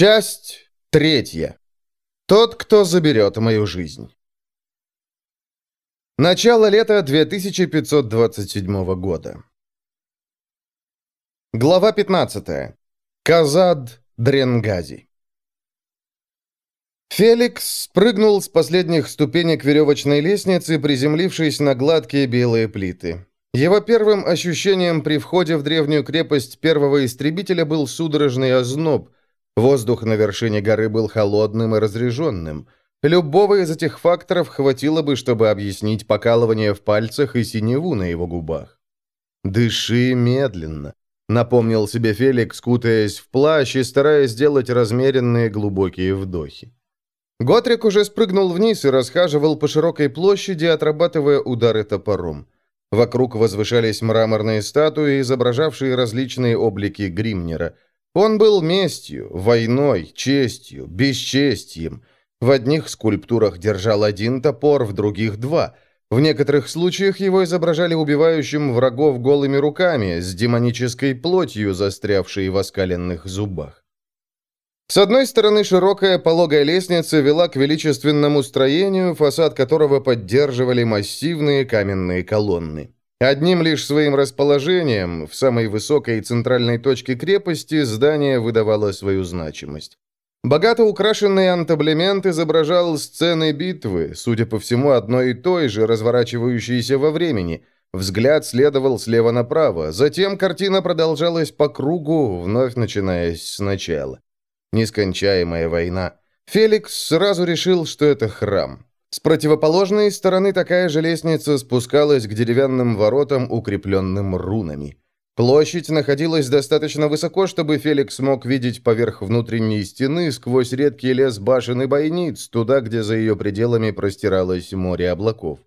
Часть третья. Тот, кто заберет мою жизнь. Начало лета 2527 года. Глава 15. Казад Дренгази. Феликс спрыгнул с последних ступенек веревочной лестницы, приземлившись на гладкие белые плиты. Его первым ощущением при входе в древнюю крепость первого истребителя был судорожный озноб – Воздух на вершине горы был холодным и разреженным. Любого из этих факторов хватило бы, чтобы объяснить покалывание в пальцах и синеву на его губах. «Дыши медленно», — напомнил себе Феликс, кутаясь в плащ и стараясь сделать размеренные глубокие вдохи. Готрик уже спрыгнул вниз и расхаживал по широкой площади, отрабатывая удары топором. Вокруг возвышались мраморные статуи, изображавшие различные облики Гримнера — он был местью, войной, честью, бесчестием. В одних скульптурах держал один топор, в других два. В некоторых случаях его изображали убивающим врагов голыми руками, с демонической плотью, застрявшей в оскаленных зубах. С одной стороны, широкая пологая лестница вела к величественному строению, фасад которого поддерживали массивные каменные колонны. Одним лишь своим расположением, в самой высокой центральной точке крепости, здание выдавало свою значимость. Богато украшенный антаблемент изображал сцены битвы, судя по всему, одной и той же, разворачивающейся во времени. Взгляд следовал слева направо, затем картина продолжалась по кругу, вновь начинаясь сначала. Нескончаемая война. Феликс сразу решил, что это храм. С противоположной стороны такая же лестница спускалась к деревянным воротам, укрепленным рунами. Площадь находилась достаточно высоко, чтобы Феликс мог видеть поверх внутренней стены сквозь редкий лес башен и бойниц, туда, где за ее пределами простиралось море облаков.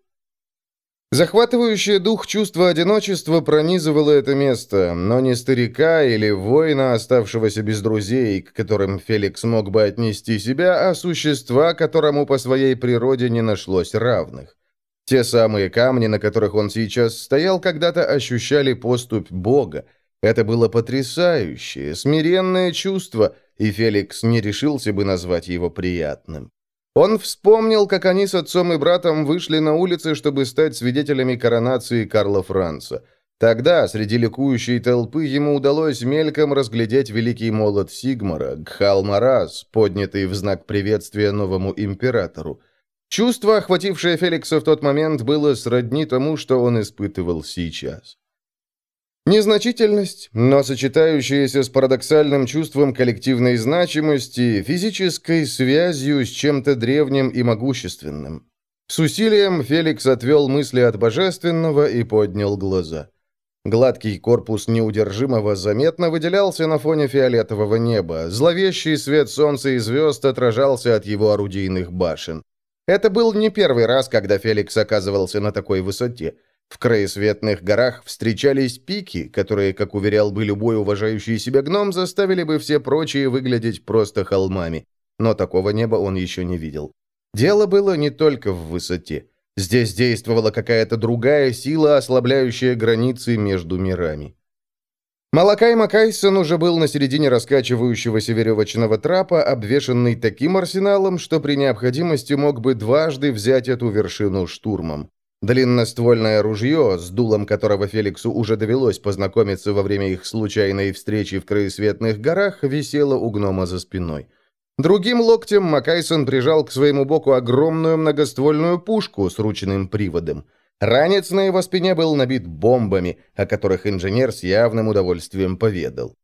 Захватывающее дух чувство одиночества пронизывало это место, но не старика или воина, оставшегося без друзей, к которым Феликс мог бы отнести себя, а существа, которому по своей природе не нашлось равных. Те самые камни, на которых он сейчас стоял, когда-то ощущали поступь Бога. Это было потрясающее, смиренное чувство, и Феликс не решился бы назвать его приятным. Он вспомнил, как они с отцом и братом вышли на улицы, чтобы стать свидетелями коронации Карла Франца. Тогда, среди ликующей толпы, ему удалось мельком разглядеть великий молот Сигмара, Гхалмараз, поднятый в знак приветствия новому императору. Чувство, охватившее Феликса в тот момент, было сродни тому, что он испытывал сейчас. Незначительность, но сочетающаяся с парадоксальным чувством коллективной значимости, физической связью с чем-то древним и могущественным. С усилием Феликс отвел мысли от божественного и поднял глаза. Гладкий корпус неудержимого заметно выделялся на фоне фиолетового неба. Зловещий свет солнца и звезд отражался от его орудийных башен. Это был не первый раз, когда Феликс оказывался на такой высоте. В краесветных горах встречались пики, которые, как уверял бы любой уважающий себя гном, заставили бы все прочие выглядеть просто холмами. Но такого неба он еще не видел. Дело было не только в высоте. Здесь действовала какая-то другая сила, ослабляющая границы между мирами. Малакай Макайсон уже был на середине раскачивающегося веревочного трапа, обвешанный таким арсеналом, что при необходимости мог бы дважды взять эту вершину штурмом. Длинноствольное ружье, с дулом которого Феликсу уже довелось познакомиться во время их случайной встречи в Краесветных горах, висело у гнома за спиной. Другим локтем Макайсон прижал к своему боку огромную многоствольную пушку с ручным приводом. Ранец на его спине был набит бомбами, о которых инженер с явным удовольствием поведал.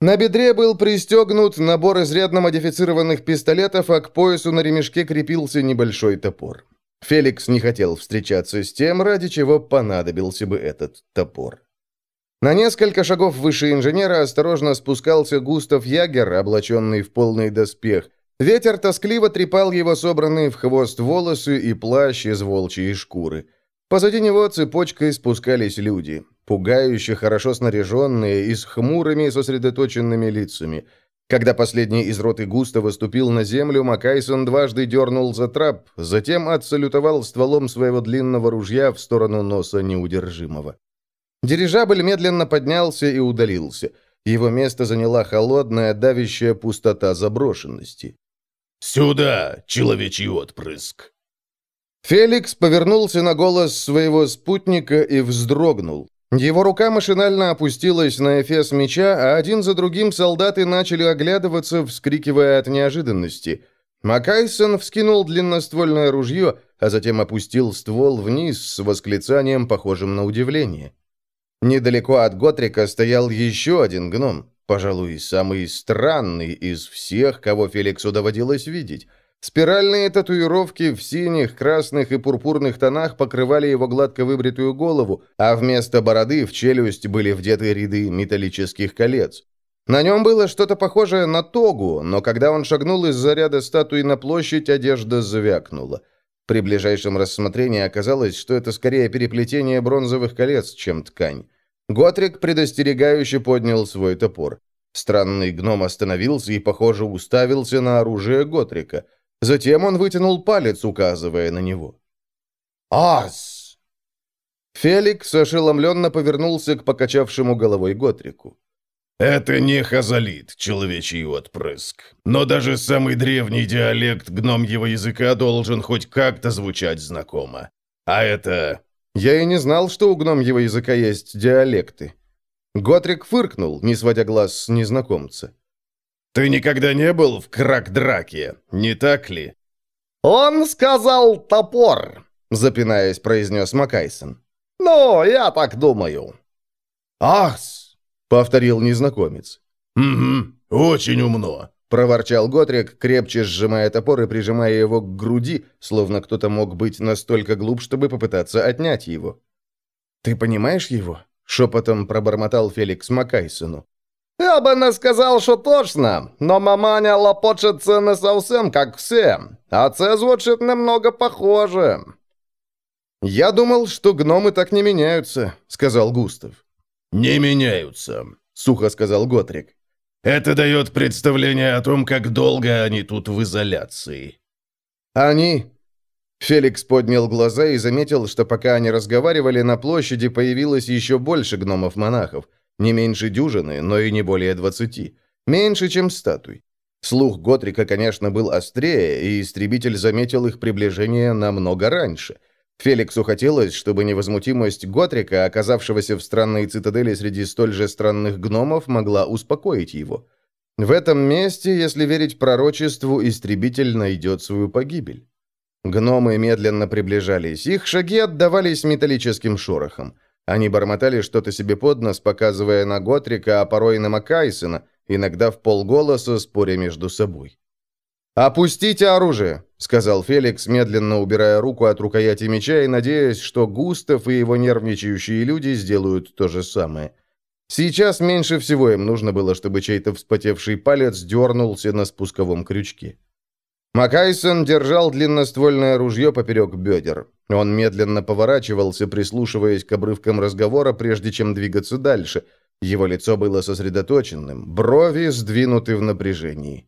На бедре был пристегнут набор изрядно модифицированных пистолетов, а к поясу на ремешке крепился небольшой топор. Феликс не хотел встречаться с тем, ради чего понадобился бы этот топор. На несколько шагов выше инженера осторожно спускался Густав Ягер, облаченный в полный доспех. Ветер тоскливо трепал его собранные в хвост волосы и плащ из волчьей шкуры. Позади него цепочкой спускались люди, пугающе хорошо снаряженные и с хмурыми сосредоточенными лицами – когда последний из роты густо выступил на землю, Макайсон дважды дернул за трап, затем отсалютовал стволом своего длинного ружья в сторону носа неудержимого. Дирижабль медленно поднялся и удалился. Его место заняла холодная, давящая пустота заброшенности. «Сюда, человечий отпрыск!» Феликс повернулся на голос своего спутника и вздрогнул. Его рука машинально опустилась на эфес меча, а один за другим солдаты начали оглядываться, вскрикивая от неожиданности. Макайсон вскинул длинноствольное ружье, а затем опустил ствол вниз с восклицанием, похожим на удивление. Недалеко от Готрика стоял еще один гном, пожалуй, самый странный из всех, кого Феликсу доводилось видеть. Спиральные татуировки в синих, красных и пурпурных тонах покрывали его гладко выбритую голову, а вместо бороды в челюсть были вдеты ряды металлических колец. На нем было что-то похожее на тогу, но когда он шагнул из-за ряда статуи на площадь, одежда завякнула. При ближайшем рассмотрении оказалось, что это скорее переплетение бронзовых колец, чем ткань. Готрик предостерегающе поднял свой топор. Странный гном остановился и, похоже, уставился на оружие Готрика. Затем он вытянул палец, указывая на него. «Ас!» Феликс ошеломленно повернулся к покачавшему головой Готрику. «Это не хазалит, человечий отпрыск. Но даже самый древний диалект гномьего языка должен хоть как-то звучать знакомо. А это...» Я и не знал, что у гномьего языка есть диалекты. Готрик фыркнул, не сводя глаз с незнакомца. «Ты никогда не был в крак-драке, не так ли?» «Он сказал топор», — запинаясь, произнес Макайсон. «Ну, я так думаю». «Ахс!» — повторил незнакомец. «Угу, очень умно», — проворчал Готрик, крепче сжимая топор и прижимая его к груди, словно кто-то мог быть настолько глуп, чтобы попытаться отнять его. «Ты понимаешь его?» — шепотом пробормотал Феликс Макайсону. «Я бы не сказал, що точно, но маманя лопочется не совсем как все, а це звучит немного похоже». «Я думал, что гномы так не меняются», — сказал Густав. «Не меняются», — сухо сказал Готрик. «Это дает представление о том, как долго они тут в изоляции». «Они...» Феликс поднял глаза и заметил, что пока они разговаривали, на площади появилось еще больше гномов-монахов. Не меньше дюжины, но и не более двадцати. Меньше, чем статуй. Слух Готрика, конечно, был острее, и истребитель заметил их приближение намного раньше. Феликсу хотелось, чтобы невозмутимость Готрика, оказавшегося в странной цитадели среди столь же странных гномов, могла успокоить его. В этом месте, если верить пророчеству, истребитель найдет свою погибель. Гномы медленно приближались, их шаги отдавались металлическим шорохом. Они бормотали что-то себе под нос, показывая на Готрика, а порой на Макайсона, иногда в полголоса, споря между собой. «Опустите оружие!» — сказал Феликс, медленно убирая руку от рукояти меча и надеясь, что Густав и его нервничающие люди сделают то же самое. Сейчас меньше всего им нужно было, чтобы чей-то вспотевший палец дернулся на спусковом крючке. Макайсон держал длинноствольное ружье поперек бедер. Он медленно поворачивался, прислушиваясь к обрывкам разговора, прежде чем двигаться дальше. Его лицо было сосредоточенным, брови сдвинуты в напряжении.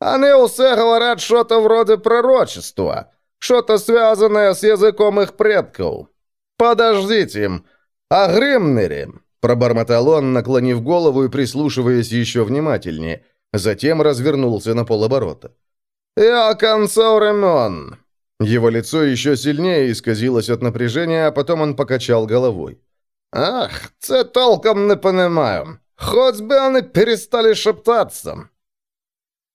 Они усе говорят что-то вроде пророчества, что-то связанное с языком их предков. Подождите, а Гримнере?» Пробормотал он, наклонив голову и прислушиваясь еще внимательнее. Затем развернулся на полоборота. «Я конца времен!» Его лицо еще сильнее исказилось от напряжения, а потом он покачал головой. «Ах, це толком не понимаю. Хоть бы они перестали шептаться.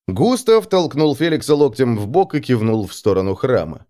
Густав толкнул Феликса локтем в бок и кивнул в сторону храма.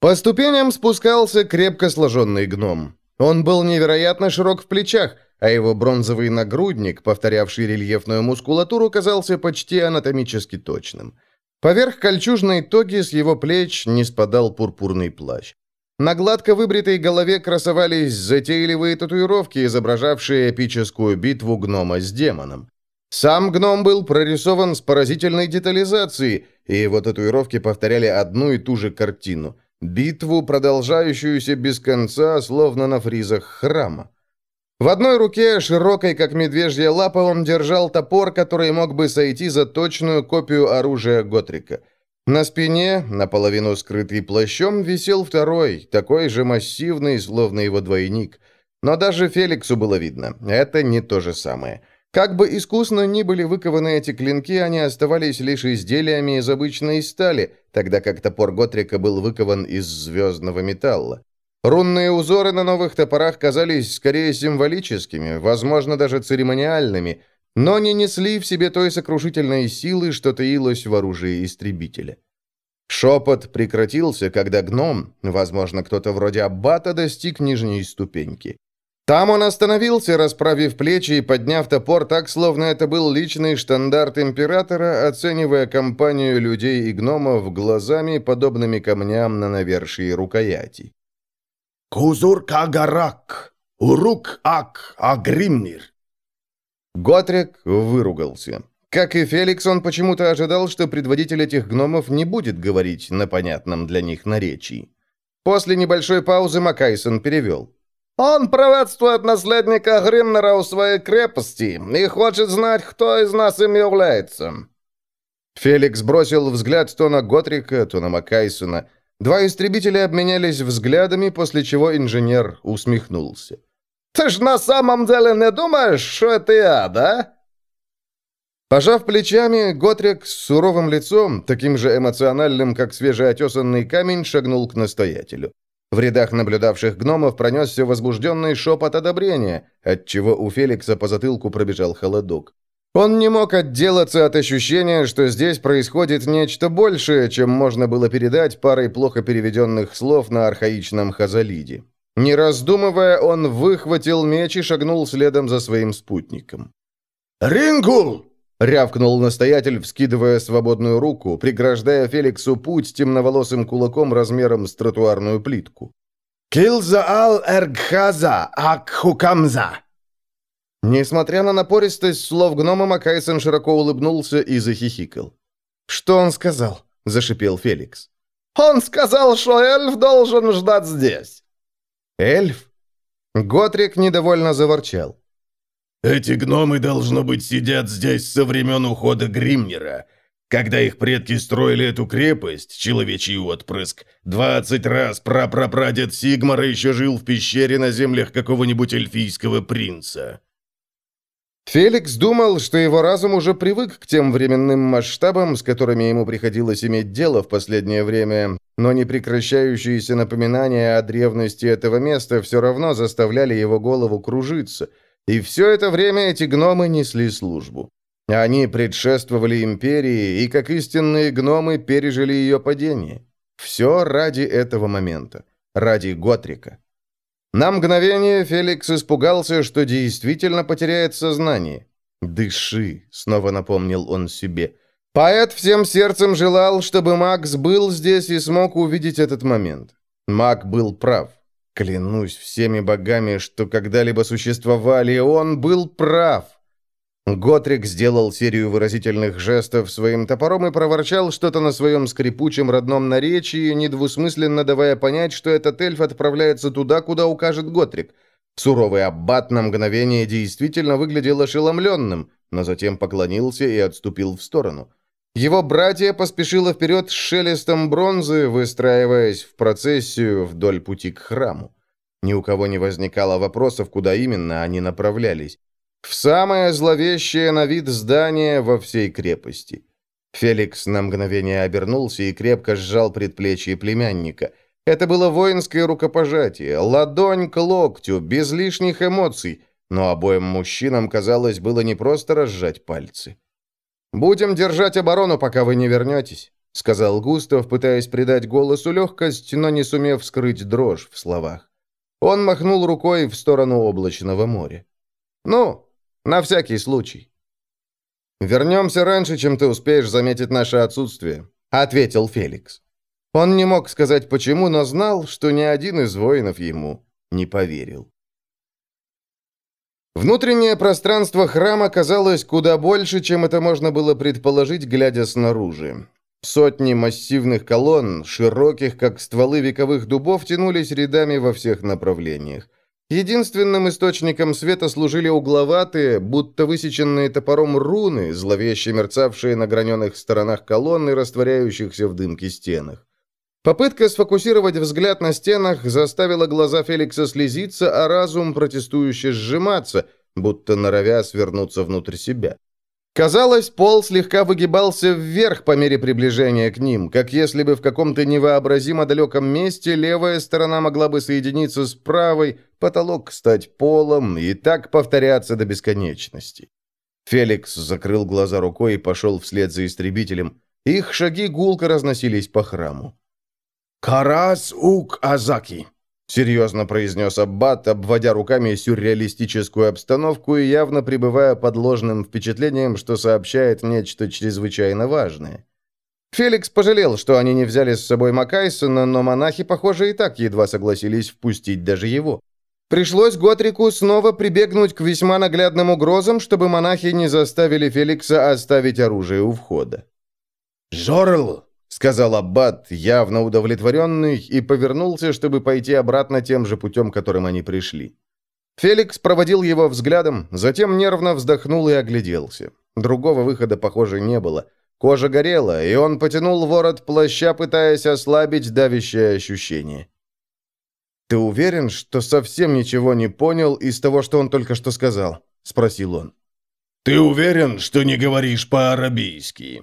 По ступеням спускался крепко сложенный гном. Он был невероятно широк в плечах, а его бронзовый нагрудник, повторявший рельефную мускулатуру, казался почти анатомически точным. Поверх кольчужной тоги с его плеч не спадал пурпурный плащ. На гладко выбритой голове красовались затейливые татуировки, изображавшие эпическую битву гнома с демоном. Сам гном был прорисован с поразительной детализацией, и его татуировки повторяли одну и ту же картину – битву, продолжающуюся без конца, словно на фризах храма. В одной руке, широкой как медвежья лапа, он держал топор, который мог бы сойти за точную копию оружия Готрика. На спине, наполовину скрытый плащом, висел второй, такой же массивный, словно его двойник. Но даже Феликсу было видно – это не то же самое – Как бы искусно ни были выкованы эти клинки, они оставались лишь изделиями из обычной стали, тогда как топор Готрика был выкован из звездного металла. Рунные узоры на новых топорах казались скорее символическими, возможно, даже церемониальными, но не несли в себе той сокрушительной силы, что таилось в оружии истребителя. Шепот прекратился, когда гном, возможно, кто-то вроде аббата, достиг нижней ступеньки. Там он остановился, расправив плечи и подняв топор так, словно это был личный штандарт императора, оценивая компанию людей и гномов глазами, подобными камням на навершии рукояти. «Кузур Кагарак! Урук Ак Агримнир!» Готрик выругался. Как и Феликс, он почему-то ожидал, что предводитель этих гномов не будет говорить на понятном для них наречии. После небольшой паузы Макайсон перевел. Он приветствует наследника Гримнера у своей крепости и хочет знать, кто из нас им является». Феликс бросил взгляд то на Готрика, то на Макайсона. Два истребителя обменялись взглядами, после чего инженер усмехнулся. «Ты ж на самом деле не думаешь, что это я, да?» Пожав плечами, Готрик с суровым лицом, таким же эмоциональным, как свежеотесанный камень, шагнул к настоятелю. В рядах наблюдавших гномов пронесся возбужденный шепот одобрения, отчего у Феликса по затылку пробежал холодок. Он не мог отделаться от ощущения, что здесь происходит нечто большее, чем можно было передать парой плохо переведенных слов на архаичном хазалиде. Не раздумывая, он выхватил меч и шагнул следом за своим спутником. «Рингул!» — рявкнул настоятель, вскидывая свободную руку, преграждая Феликсу путь темноволосым кулаком размером с тротуарную плитку. «Килзаал эргхаза акхукамза!» Несмотря на напористость слов гнома, Макайсон широко улыбнулся и захихикал. «Что он сказал?» — зашипел Феликс. «Он сказал, что эльф должен ждать здесь». «Эльф?» Готрик недовольно заворчал. Эти гномы, должно быть, сидят здесь со времен ухода Гримнера. Когда их предки строили эту крепость, человечий отпрыск, двадцать раз прапрапрадед Сигмара еще жил в пещере на землях какого-нибудь эльфийского принца. Феликс думал, что его разум уже привык к тем временным масштабам, с которыми ему приходилось иметь дело в последнее время, но непрекращающиеся напоминания о древности этого места все равно заставляли его голову кружиться – и все это время эти гномы несли службу. Они предшествовали империи и, как истинные гномы, пережили ее падение. Все ради этого момента. Ради Готрика. На мгновение Феликс испугался, что действительно потеряет сознание. «Дыши», — снова напомнил он себе. Поэт всем сердцем желал, чтобы Макс был здесь и смог увидеть этот момент. Мак был прав. Клянусь всеми богами, что когда-либо существовали, он был прав. Готрик сделал серию выразительных жестов своим топором и проворчал что-то на своем скрипучем родном наречии, недвусмысленно давая понять, что этот эльф отправляется туда, куда укажет Готрик. Суровый аббат на мгновение действительно выглядел ошеломленным, но затем поклонился и отступил в сторону. Его братья поспешило вперед с шелестом бронзы, выстраиваясь в процессию вдоль пути к храму. Ни у кого не возникало вопросов, куда именно они направлялись. В самое зловещее на вид здание во всей крепости. Феликс на мгновение обернулся и крепко сжал предплечье племянника. Это было воинское рукопожатие, ладонь к локтю, без лишних эмоций, но обоим мужчинам, казалось, было не просто разжать пальцы. «Будем держать оборону, пока вы не вернетесь», — сказал Густав, пытаясь придать голосу легкость, но не сумев скрыть дрожь в словах. Он махнул рукой в сторону облачного моря. «Ну, на всякий случай». «Вернемся раньше, чем ты успеешь заметить наше отсутствие», — ответил Феликс. Он не мог сказать почему, но знал, что ни один из воинов ему не поверил. Внутреннее пространство храма казалось куда больше, чем это можно было предположить, глядя снаружи. Сотни массивных колонн, широких, как стволы вековых дубов, тянулись рядами во всех направлениях. Единственным источником света служили угловатые, будто высеченные топором руны, зловеще мерцавшие на граненых сторонах колонн и растворяющихся в дымке стенах. Попытка сфокусировать взгляд на стенах заставила глаза Феликса слезиться, а разум протестующе сжиматься, будто норовя свернуться внутрь себя. Казалось, пол слегка выгибался вверх по мере приближения к ним, как если бы в каком-то невообразимо далеком месте левая сторона могла бы соединиться с правой, потолок стать полом и так повторяться до бесконечности. Феликс закрыл глаза рукой и пошел вслед за истребителем. Их шаги гулко разносились по храму. «Карас ук Азаки», Серьезно произнес Аббат, обводя руками сюрреалистическую обстановку и явно пребывая под ложным впечатлением, что сообщает нечто чрезвычайно важное. Феликс пожалел, что они не взяли с собой Макайсона, но монахи, похоже, и так едва согласились впустить даже его. Пришлось Готрику снова прибегнуть к весьма наглядным угрозам, чтобы монахи не заставили Феликса оставить оружие у входа. «Жорл!» — сказал Аббат, явно удовлетворенный, и повернулся, чтобы пойти обратно тем же путем, которым они пришли. Феликс проводил его взглядом, затем нервно вздохнул и огляделся. Другого выхода, похоже, не было. Кожа горела, и он потянул ворот плаща, пытаясь ослабить давящее ощущение. «Ты уверен, что совсем ничего не понял из того, что он только что сказал?» — спросил он. «Ты уверен, что не говоришь по-арабийски?»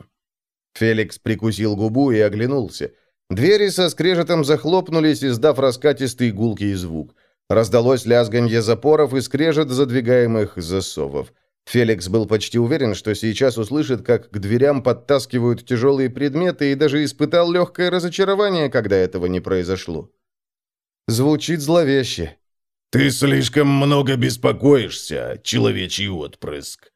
Феликс прикусил губу и оглянулся. Двери со скрежетом захлопнулись, издав раскатистый гулкий звук. Раздалось лязганье запоров и скрежет задвигаемых засовов. Феликс был почти уверен, что сейчас услышит, как к дверям подтаскивают тяжелые предметы, и даже испытал легкое разочарование, когда этого не произошло. Звучит зловеще. «Ты слишком много беспокоишься, человечий отпрыск»,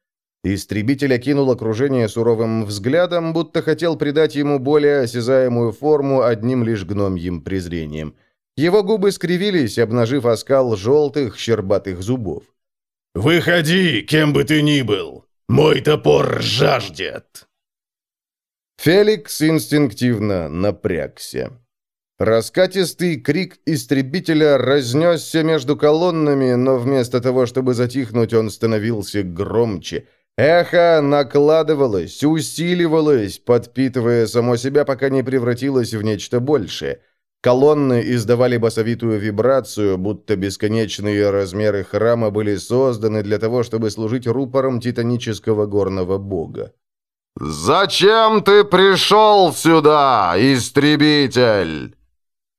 Истребитель окинул окружение суровым взглядом, будто хотел придать ему более осязаемую форму одним лишь гномьим презрением. Его губы скривились, обнажив оскал желтых, щербатых зубов. «Выходи, кем бы ты ни был! Мой топор жаждет!» Феликс инстинктивно напрягся. Раскатистый крик истребителя разнесся между колоннами, но вместо того, чтобы затихнуть, он становился громче – Эхо накладывалось, усиливалось, подпитывая само себя, пока не превратилось в нечто большее. Колонны издавали басовитую вибрацию, будто бесконечные размеры храма были созданы для того, чтобы служить рупором титанического горного бога. «Зачем ты пришел сюда, истребитель?»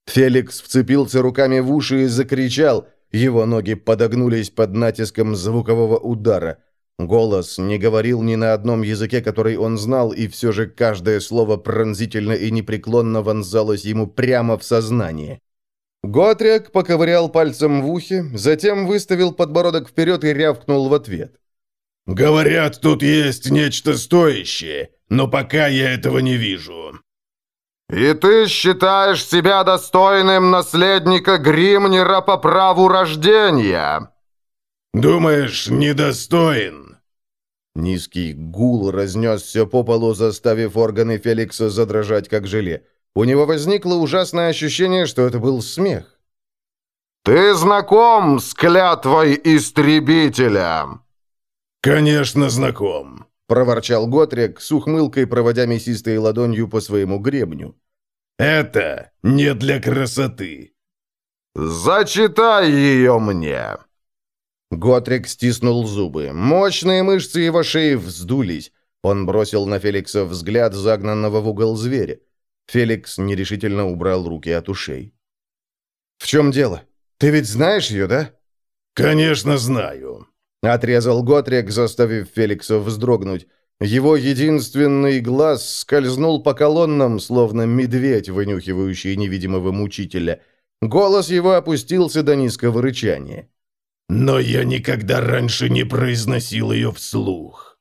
Феликс вцепился руками в уши и закричал. Его ноги подогнулись под натиском звукового удара – Голос не говорил ни на одном языке, который он знал, и все же каждое слово пронзительно и непреклонно вонзалось ему прямо в сознание. Готрик поковырял пальцем в ухе, затем выставил подбородок вперед и рявкнул в ответ. «Говорят, тут есть нечто стоящее, но пока я этого не вижу». «И ты считаешь себя достойным наследника Гримнера по праву рождения?» «Думаешь, недостоин?» Низкий гул разнесся по полу, заставив органы Феликса задрожать, как желе. У него возникло ужасное ощущение, что это был смех. «Ты знаком с клятвой истребителя?» «Конечно, знаком», — проворчал Готрик, с ухмылкой проводя мясистой ладонью по своему гребню. «Это не для красоты». «Зачитай ее мне», Готрик стиснул зубы. Мощные мышцы его шеи вздулись. Он бросил на Феликса взгляд загнанного в угол зверя. Феликс нерешительно убрал руки от ушей. «В чем дело? Ты ведь знаешь ее, да?» «Конечно знаю», — отрезал Готрик, заставив Феликса вздрогнуть. Его единственный глаз скользнул по колоннам, словно медведь, вынюхивающий невидимого мучителя. Голос его опустился до низкого рычания. Но я никогда раньше не произносил ее вслух.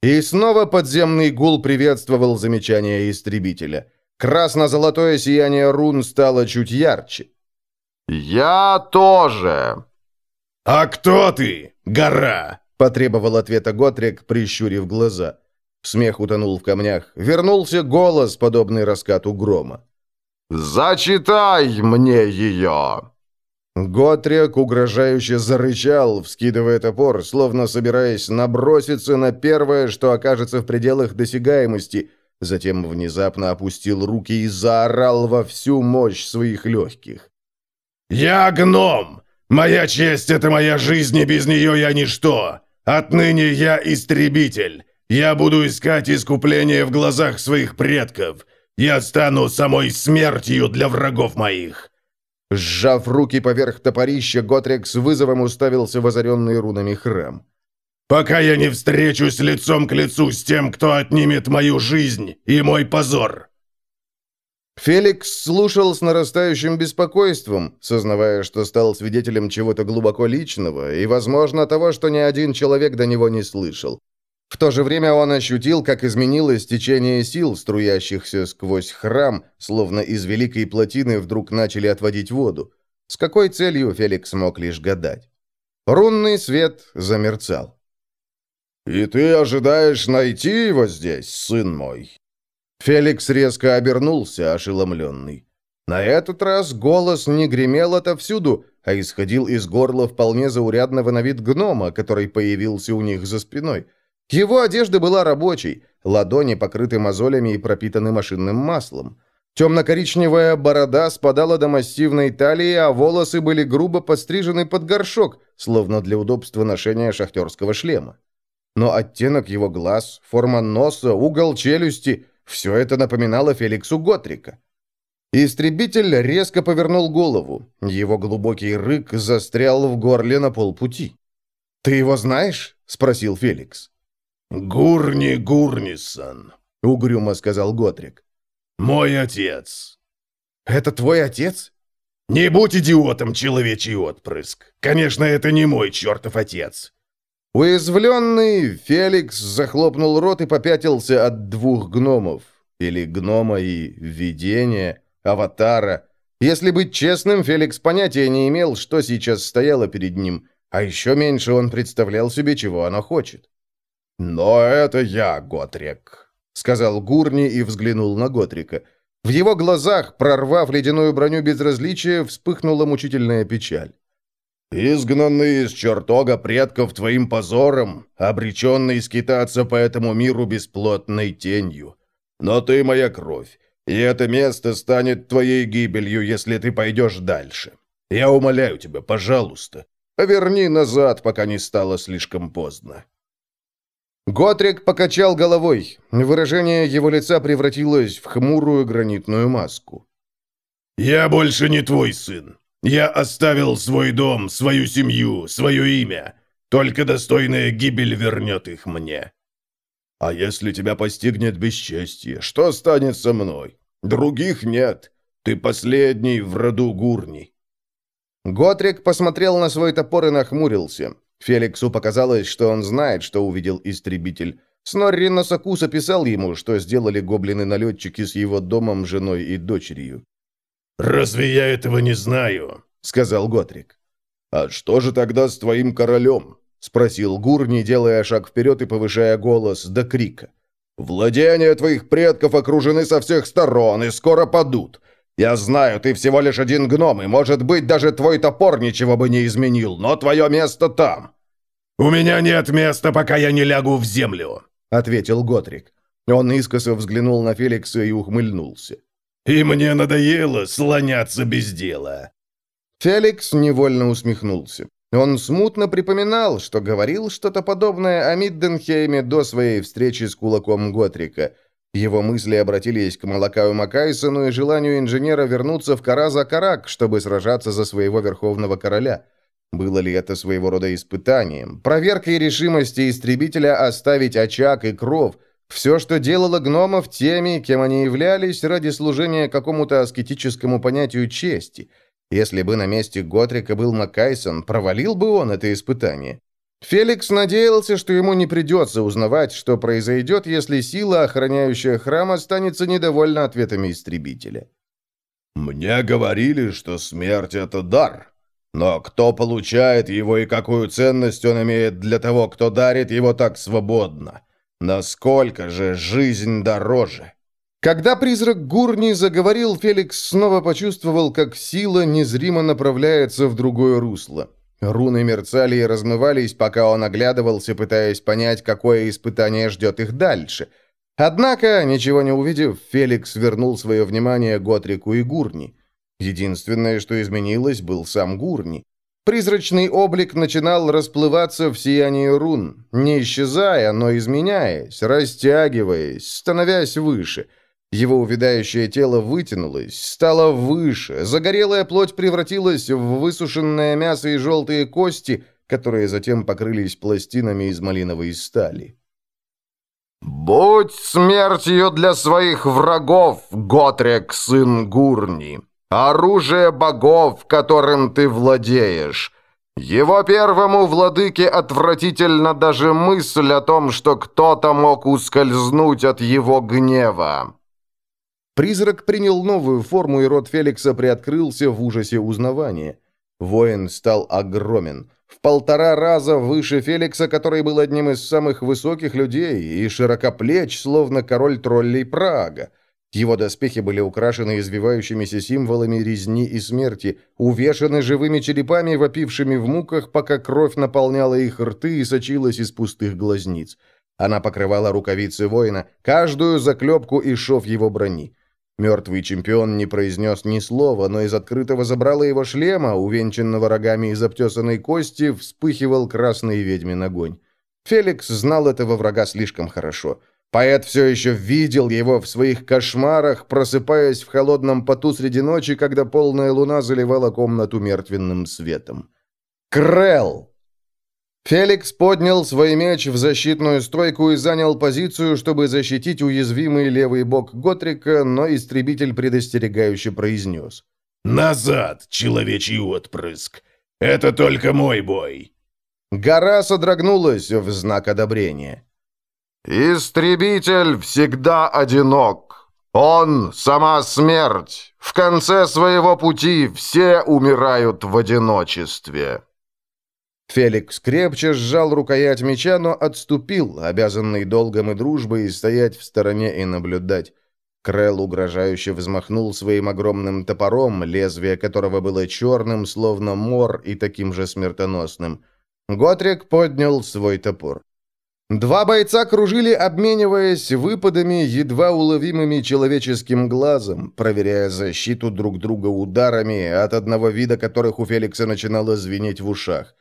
И снова подземный гул приветствовал замечание истребителя. Красно-золотое сияние рун стало чуть ярче. «Я тоже!» «А кто ты, гора?» — потребовал ответа Готрик, прищурив глаза. Смех утонул в камнях. Вернулся голос, подобный раскату грома. «Зачитай мне ее!» Готрик угрожающе зарычал, вскидывая топор, словно собираясь наброситься на первое, что окажется в пределах досягаемости, затем внезапно опустил руки и заорал во всю мощь своих легких. «Я гном! Моя честь — это моя жизнь, и без нее я ничто. Отныне я истребитель. Я буду искать искупление в глазах своих предков. Я стану самой смертью для врагов моих». Сжав руки поверх топорища, Готрик с вызовом уставился в озаренный рунами храм. «Пока я не встречусь лицом к лицу с тем, кто отнимет мою жизнь и мой позор!» Феликс слушал с нарастающим беспокойством, сознавая, что стал свидетелем чего-то глубоко личного и, возможно, того, что ни один человек до него не слышал. В то же время он ощутил, как изменилось течение сил, струящихся сквозь храм, словно из великой плотины вдруг начали отводить воду. С какой целью Феликс мог лишь гадать. Рунный свет замерцал. «И ты ожидаешь найти его здесь, сын мой?» Феликс резко обернулся, ошеломленный. На этот раз голос не гремел отовсюду, а исходил из горла вполне заурядного на вид гнома, который появился у них за спиной. Его одежда была рабочей, ладони покрыты мозолями и пропитаны машинным маслом. Темно-коричневая борода спадала до массивной талии, а волосы были грубо подстрижены под горшок, словно для удобства ношения шахтерского шлема. Но оттенок его глаз, форма носа, угол челюсти – все это напоминало Феликсу Готрика. Истребитель резко повернул голову. Его глубокий рык застрял в горле на полпути. «Ты его знаешь?» – спросил Феликс. «Гурни Гурнисон», — угрюмо сказал Готрик. «Мой отец». «Это твой отец?» «Не будь идиотом, человечий отпрыск. Конечно, это не мой чертов отец». Уязвленный, Феликс захлопнул рот и попятился от двух гномов. Или гнома и видения, аватара. Если быть честным, Феликс понятия не имел, что сейчас стояло перед ним, а еще меньше он представлял себе, чего она хочет. «Но это я, Готрик», — сказал Гурни и взглянул на Готрика. В его глазах, прорвав ледяную броню безразличия, вспыхнула мучительная печаль. «Изгнанный из чертога предков твоим позором, обреченный скитаться по этому миру бесплотной тенью. Но ты моя кровь, и это место станет твоей гибелью, если ты пойдешь дальше. Я умоляю тебя, пожалуйста, верни назад, пока не стало слишком поздно». Готрик покачал головой. Выражение его лица превратилось в хмурую гранитную маску. «Я больше не твой сын. Я оставил свой дом, свою семью, свое имя. Только достойная гибель вернет их мне». «А если тебя постигнет бесчестье, что станет со мной? Других нет. Ты последний в роду Гурни». Готрик посмотрел на свой топор и нахмурился. Феликсу показалось, что он знает, что увидел истребитель. Снорри Носокус описал ему, что сделали гоблины-налетчики с его домом, женой и дочерью. «Разве я этого не знаю?» — сказал Готрик. «А что же тогда с твоим королем?» — спросил Гурни, делая шаг вперед и повышая голос до крика. «Владения твоих предков окружены со всех сторон и скоро падут. Я знаю, ты всего лишь один гном, и, может быть, даже твой топор ничего бы не изменил, но твое место там». «У меня нет места, пока я не лягу в землю», — ответил Готрик. Он искоса взглянул на Феликса и ухмыльнулся. «И мне надоело слоняться без дела». Феликс невольно усмехнулся. Он смутно припоминал, что говорил что-то подобное о Мидденхейме до своей встречи с кулаком Готрика — его мысли обратились к Малакаю Макайсону и желанию инженера вернуться в Караза-Карак, чтобы сражаться за своего верховного короля. Было ли это своего рода испытанием, проверкой решимости истребителя оставить очаг и кров, все, что делало гномов теми, кем они являлись, ради служения какому-то аскетическому понятию чести. Если бы на месте Готрика был Макайсон, провалил бы он это испытание. Феликс надеялся, что ему не придется узнавать, что произойдет, если сила, охраняющая храм, останется недовольна ответами истребителя. «Мне говорили, что смерть — это дар. Но кто получает его и какую ценность он имеет для того, кто дарит его так свободно? Насколько же жизнь дороже?» Когда призрак Гурни заговорил, Феликс снова почувствовал, как сила незримо направляется в другое русло. Руны мерцали и размывались, пока он оглядывался, пытаясь понять, какое испытание ждет их дальше. Однако, ничего не увидев, Феликс вернул свое внимание Готрику и Гурни. Единственное, что изменилось, был сам Гурни. Призрачный облик начинал расплываться в сиянии рун, не исчезая, но изменяясь, растягиваясь, становясь выше. Его увядающее тело вытянулось, стало выше, загорелая плоть превратилась в высушенное мясо и желтые кости, которые затем покрылись пластинами из малиновой стали. «Будь смертью для своих врагов, Готрек, сын Гурни, оружие богов, которым ты владеешь. Его первому владыке отвратительно даже мысль о том, что кто-то мог ускользнуть от его гнева». Призрак принял новую форму, и рот Феликса приоткрылся в ужасе узнавания. Воин стал огромен в полтора раза выше Феликса, который был одним из самых высоких людей, и широкоплеч, словно король троллей Прага. Его доспехи были украшены извивающимися символами резни и смерти, увешаны живыми черепами, вопившими в муках, пока кровь наполняла их рты и сочилась из пустых глазниц. Она покрывала рукавицы воина, каждую заклепку и шов его брони. Мертвый чемпион не произнес ни слова, но из открытого забрала его шлема, увенчанного рогами из обтесанной кости, вспыхивал красный ведьмин огонь. Феликс знал этого врага слишком хорошо. Поэт все еще видел его в своих кошмарах, просыпаясь в холодном поту среди ночи, когда полная луна заливала комнату мертвенным светом. «Крелл!» Феликс поднял свой меч в защитную стойку и занял позицию, чтобы защитить уязвимый левый бок Готрика, но истребитель предостерегающе произнес. «Назад, человечий отпрыск! Это только мой бой!» Гора содрогнулась в знак одобрения. «Истребитель всегда одинок. Он — сама смерть. В конце своего пути все умирают в одиночестве». Феликс крепче сжал рукоять меча, но отступил, обязанный долгом и дружбой стоять в стороне и наблюдать. Крел угрожающе взмахнул своим огромным топором, лезвие которого было черным, словно мор, и таким же смертоносным. Готрик поднял свой топор. Два бойца кружили, обмениваясь выпадами, едва уловимыми человеческим глазом, проверяя защиту друг друга ударами, от одного вида которых у Феликса начинало звенеть в ушах.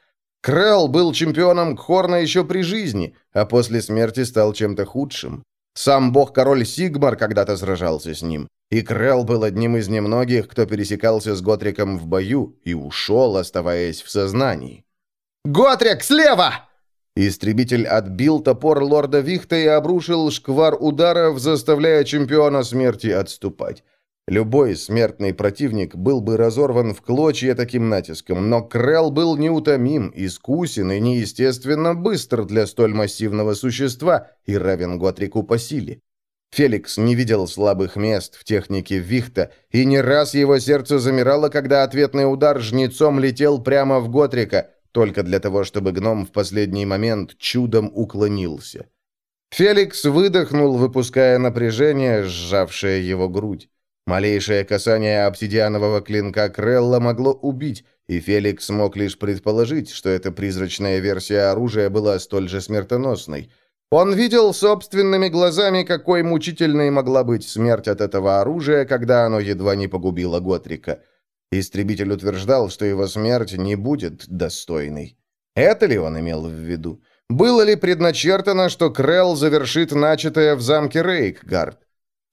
Крелл был чемпионом Кхорна еще при жизни, а после смерти стал чем-то худшим. Сам бог-король Сигмар когда-то сражался с ним, и Крелл был одним из немногих, кто пересекался с Готриком в бою и ушел, оставаясь в сознании. «Готрик, слева!» Истребитель отбил топор лорда Вихта и обрушил шквар ударов, заставляя чемпиона смерти отступать. Любой смертный противник был бы разорван в клочья таким натиском, но Крell был неутомим, искусен и неестественно быстр для столь массивного существа и равен Готрику по силе. Феликс не видел слабых мест в технике Вихта, и не раз его сердце замирало, когда ответный удар жнецом летел прямо в Готрика, только для того, чтобы гном в последний момент чудом уклонился. Феликс выдохнул, выпуская напряжение, сжавшее его грудь. Малейшее касание обсидианового клинка Крелла могло убить, и Феликс мог лишь предположить, что эта призрачная версия оружия была столь же смертоносной. Он видел собственными глазами, какой мучительной могла быть смерть от этого оружия, когда оно едва не погубило Готрика. Истребитель утверждал, что его смерть не будет достойной. Это ли он имел в виду? Было ли предначертано, что Крелл завершит начатое в замке Рейкгард?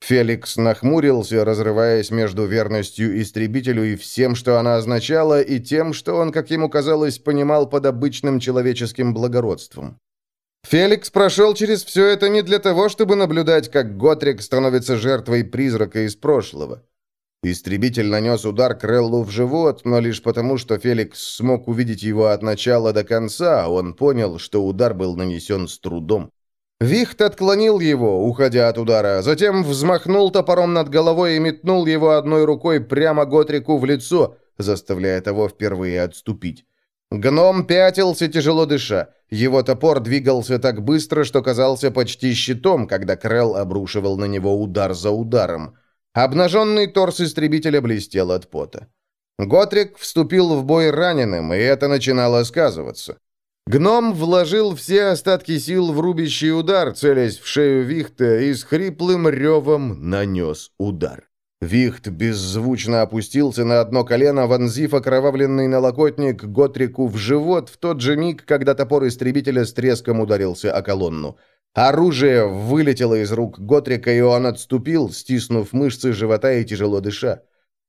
Феликс нахмурился, разрываясь между верностью истребителю и всем, что она означала, и тем, что он, как ему казалось, понимал под обычным человеческим благородством. Феликс прошел через все это не для того, чтобы наблюдать, как Готрик становится жертвой призрака из прошлого. Истребитель нанес удар Креллу в живот, но лишь потому, что Феликс смог увидеть его от начала до конца, он понял, что удар был нанесен с трудом. Вихт отклонил его, уходя от удара, затем взмахнул топором над головой и метнул его одной рукой прямо Готрику в лицо, заставляя того впервые отступить. Гном пятился, тяжело дыша. Его топор двигался так быстро, что казался почти щитом, когда Крелл обрушивал на него удар за ударом. Обнаженный торс истребителя блестел от пота. Готрик вступил в бой раненым, и это начинало сказываться. Гном вложил все остатки сил в рубящий удар, целясь в шею Вихта, и с хриплым ревом нанес удар. Вихт беззвучно опустился на одно колено, вонзив окровавленный налокотник Готрику в живот в тот же миг, когда топор истребителя с треском ударился о колонну. Оружие вылетело из рук Готрика, и он отступил, стиснув мышцы живота и тяжело дыша.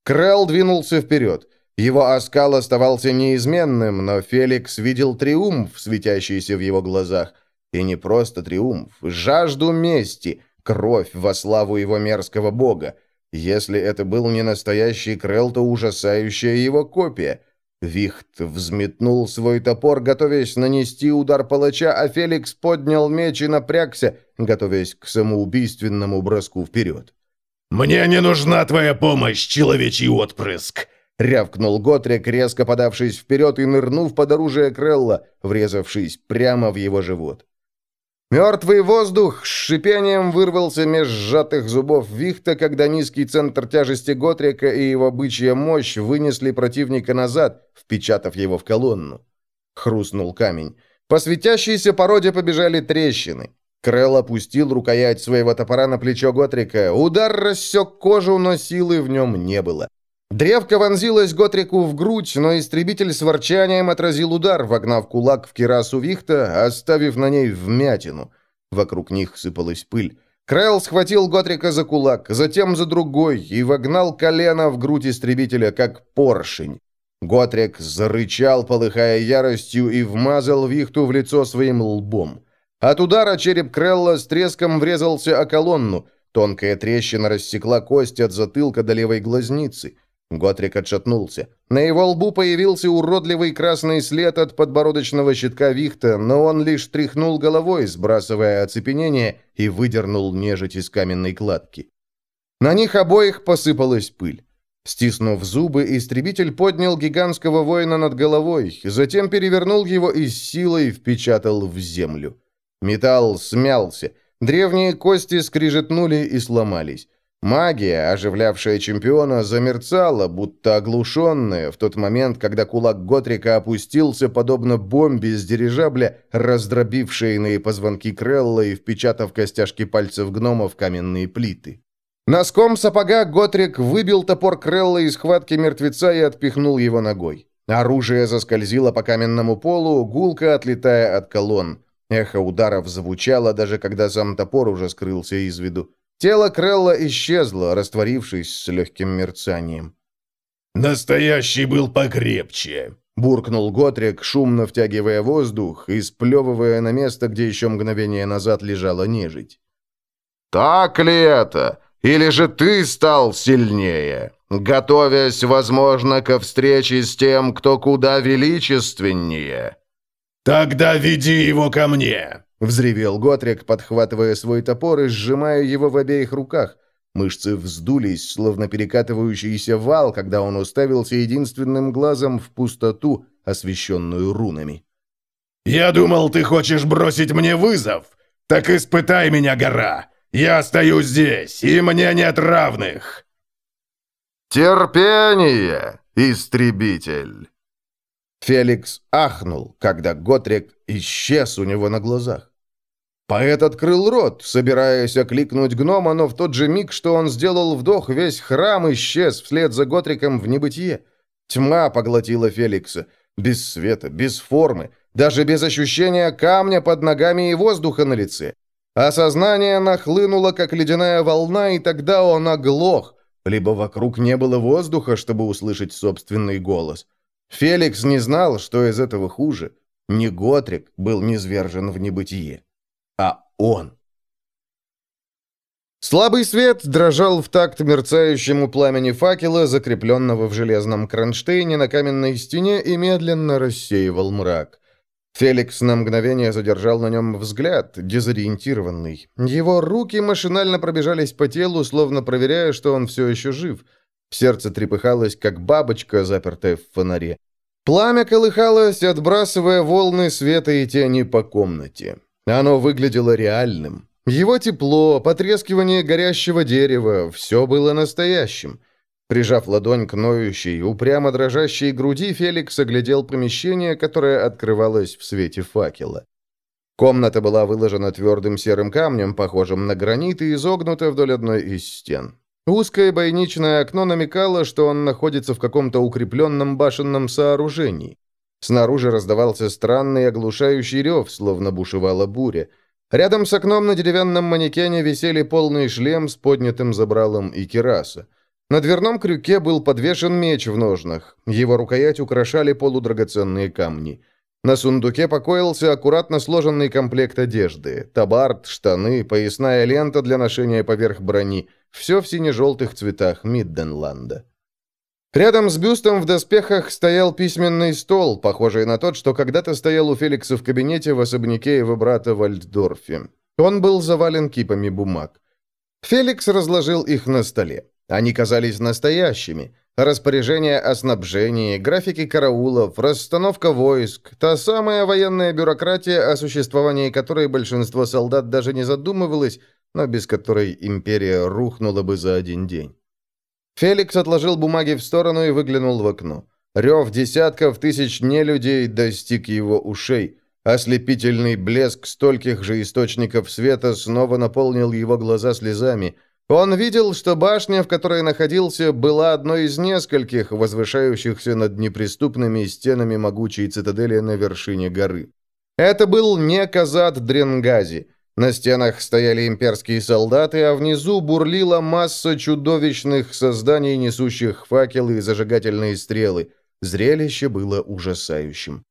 Крелл двинулся вперед. Его оскал оставался неизменным, но Феликс видел триумф, светящийся в его глазах. И не просто триумф, жажду мести, кровь во славу его мерзкого бога. Если это был не настоящий Крелл, то ужасающая его копия. Вихт взметнул свой топор, готовясь нанести удар палача, а Феликс поднял меч и напрягся, готовясь к самоубийственному броску вперед. «Мне не нужна твоя помощь, человечий отпрыск!» — рявкнул Готрик, резко подавшись вперед и нырнув под оружие Крелла, врезавшись прямо в его живот. Мертвый воздух с шипением вырвался меж сжатых зубов Вихта, когда низкий центр тяжести Готрика и его бычья мощь вынесли противника назад, впечатав его в колонну. Хрустнул камень. По светящейся породе побежали трещины. Крell опустил рукоять своего топора на плечо Готрика. Удар рассек кожу, но силы в нем не было. Древко вонзилось Готрику в грудь, но истребитель с ворчанием отразил удар, вогнав кулак в кирасу Вихта, оставив на ней вмятину. Вокруг них сыпалась пыль. Крайл схватил Готрика за кулак, затем за другой, и вогнал колено в грудь истребителя, как поршень. Готрик зарычал, полыхая яростью, и вмазал Вихту в лицо своим лбом. От удара череп Крелла с треском врезался о колонну. Тонкая трещина рассекла кость от затылка до левой глазницы. Готрик отшатнулся. На его лбу появился уродливый красный след от подбородочного щитка Вихта, но он лишь тряхнул головой, сбрасывая оцепенение, и выдернул нежить из каменной кладки. На них обоих посыпалась пыль. Стиснув зубы, истребитель поднял гигантского воина над головой, затем перевернул его и с силой впечатал в землю. Металл смялся, древние кости скрижетнули и сломались. Магия, оживлявшая чемпиона, замерцала, будто оглушенная, в тот момент, когда кулак Готрика опустился, подобно бомбе с дирижабля, раздробив шейные позвонки Крелла и впечатав костяшки пальцев гнома в каменные плиты. Носком сапога Готрик выбил топор Крелла из хватки мертвеца и отпихнул его ногой. Оружие заскользило по каменному полу, гулко отлетая от колонн. Эхо ударов звучало, даже когда сам топор уже скрылся из виду. Тело Крелла исчезло, растворившись с легким мерцанием. «Настоящий был покрепче», — буркнул Готрик, шумно втягивая воздух и сплевывая на место, где еще мгновение назад лежала нежить. «Так ли это? Или же ты стал сильнее, готовясь, возможно, ко встрече с тем, кто куда величественнее?» «Тогда веди его ко мне!» Взревел Готрик, подхватывая свой топор и сжимая его в обеих руках. Мышцы вздулись, словно перекатывающийся вал, когда он уставился единственным глазом в пустоту, освещенную рунами. «Я думал, ты хочешь бросить мне вызов? Так испытай меня, гора! Я стою здесь, и мне нет равных!» «Терпение, истребитель!» Феликс ахнул, когда Готрик исчез у него на глазах. Поэт открыл рот, собираясь окликнуть гнома, но в тот же миг, что он сделал вдох, весь храм исчез вслед за Готриком в небытие. Тьма поглотила Феликса. Без света, без формы, даже без ощущения камня под ногами и воздуха на лице. Осознание нахлынуло, как ледяная волна, и тогда он оглох, либо вокруг не было воздуха, чтобы услышать собственный голос. Феликс не знал, что из этого хуже. Не Готрик был низвержен в небытие а он. Слабый свет дрожал в такт мерцающему пламени факела, закрепленного в железном кронштейне на каменной стене, и медленно рассеивал мрак. Феликс на мгновение задержал на нем взгляд, дезориентированный. Его руки машинально пробежались по телу, словно проверяя, что он все еще жив. Сердце трепыхалось, как бабочка, запертая в фонаре. Пламя колыхалось, отбрасывая волны света и тени по комнате. Оно выглядело реальным. Его тепло, потрескивание горящего дерева – все было настоящим. Прижав ладонь к ноющей, упрямо дрожащей груди, Феликс оглядел помещение, которое открывалось в свете факела. Комната была выложена твердым серым камнем, похожим на гранит, и изогнута вдоль одной из стен. Узкое бойничное окно намекало, что он находится в каком-то укрепленном башенном сооружении. Снаружи раздавался странный оглушающий рев, словно бушевала буря. Рядом с окном на деревянном манекене висели полный шлем с поднятым забралом и кераса. На дверном крюке был подвешен меч в ножнах. Его рукоять украшали полудрагоценные камни. На сундуке покоился аккуратно сложенный комплект одежды. Табард, штаны, поясная лента для ношения поверх брони. Все в сине-желтых цветах Мидденланда. Рядом с бюстом в доспехах стоял письменный стол, похожий на тот, что когда-то стоял у Феликса в кабинете в особняке его брата в Альтдорфе. Он был завален кипами бумаг. Феликс разложил их на столе. Они казались настоящими. Распоряжения о снабжении, графики караулов, расстановка войск, та самая военная бюрократия, о существовании которой большинство солдат даже не задумывалось, но без которой империя рухнула бы за один день. Феликс отложил бумаги в сторону и выглянул в окно. Рев десятков тысяч нелюдей достиг его ушей. Ослепительный блеск стольких же источников света снова наполнил его глаза слезами – он видел, что башня, в которой находился, была одной из нескольких, возвышающихся над неприступными стенами могучей цитадели на вершине горы. Это был не Казат Дренгази. На стенах стояли имперские солдаты, а внизу бурлила масса чудовищных созданий, несущих факелы и зажигательные стрелы. Зрелище было ужасающим.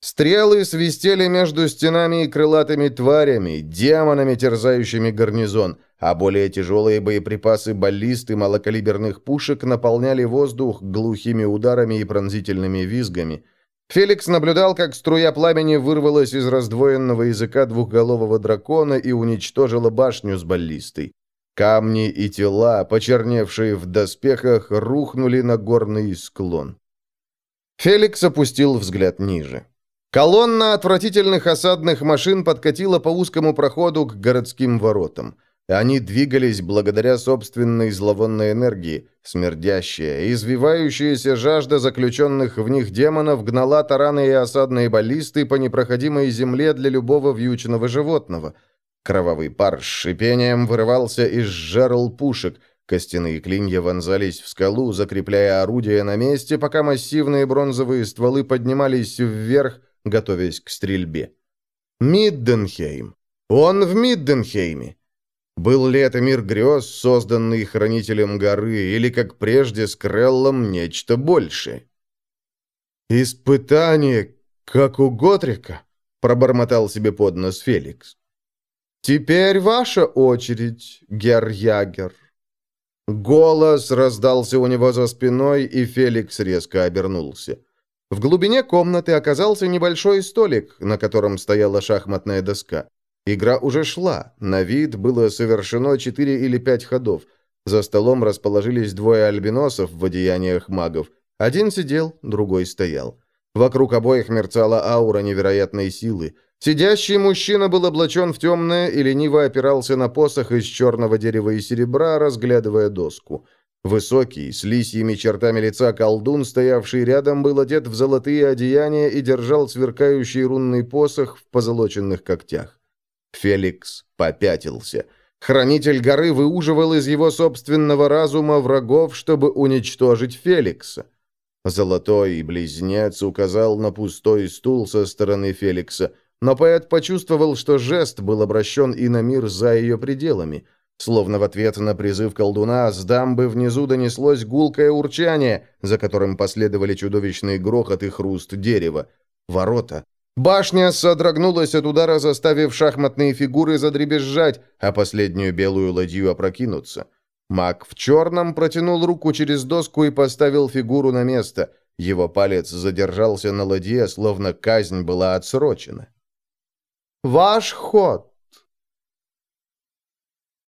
Стрелы свистели между стенами и крылатыми тварями, демонами, терзающими гарнизон а более тяжелые боеприпасы баллист и малокалиберных пушек наполняли воздух глухими ударами и пронзительными визгами. Феликс наблюдал, как струя пламени вырвалась из раздвоенного языка двухголового дракона и уничтожила башню с баллистой. Камни и тела, почерневшие в доспехах, рухнули на горный склон. Феликс опустил взгляд ниже. Колонна отвратительных осадных машин подкатила по узкому проходу к городским воротам. Они двигались благодаря собственной зловонной энергии. Смердящая, извивающаяся жажда заключенных в них демонов гнала тараны и осадные баллисты по непроходимой земле для любого вьючного животного. Кровавый пар с шипением вырывался из жерл пушек. Костяные клинья вонзались в скалу, закрепляя орудия на месте, пока массивные бронзовые стволы поднимались вверх, готовясь к стрельбе. Мидденхейм. Он в Мидденхейме. Был ли это мир грез, созданный хранителем горы, или, как прежде, с Креллом нечто большее? «Испытание, как у Готрика», — пробормотал себе под нос Феликс. «Теперь ваша очередь, Гер Ягер». Голос раздался у него за спиной, и Феликс резко обернулся. В глубине комнаты оказался небольшой столик, на котором стояла шахматная доска. Игра уже шла, на вид было совершено четыре или пять ходов. За столом расположились двое альбиносов в одеяниях магов. Один сидел, другой стоял. Вокруг обоих мерцала аура невероятной силы. Сидящий мужчина был облачен в темное и лениво опирался на посох из черного дерева и серебра, разглядывая доску. Высокий, с лисьими чертами лица колдун, стоявший рядом, был одет в золотые одеяния и держал сверкающий рунный посох в позолоченных когтях. Феликс попятился. Хранитель горы выуживал из его собственного разума врагов, чтобы уничтожить Феликса. Золотой близнец указал на пустой стул со стороны Феликса, но поэт почувствовал, что жест был обращен и на мир за ее пределами. Словно в ответ на призыв колдуна с дамбы внизу донеслось гулкое урчание, за которым последовали чудовищный грохот и хруст дерева. Ворота Башня содрогнулась от удара, заставив шахматные фигуры задребезжать, а последнюю белую ладью опрокинуться. Маг в черном протянул руку через доску и поставил фигуру на место. Его палец задержался на ладье, словно казнь была отсрочена. «Ваш ход!»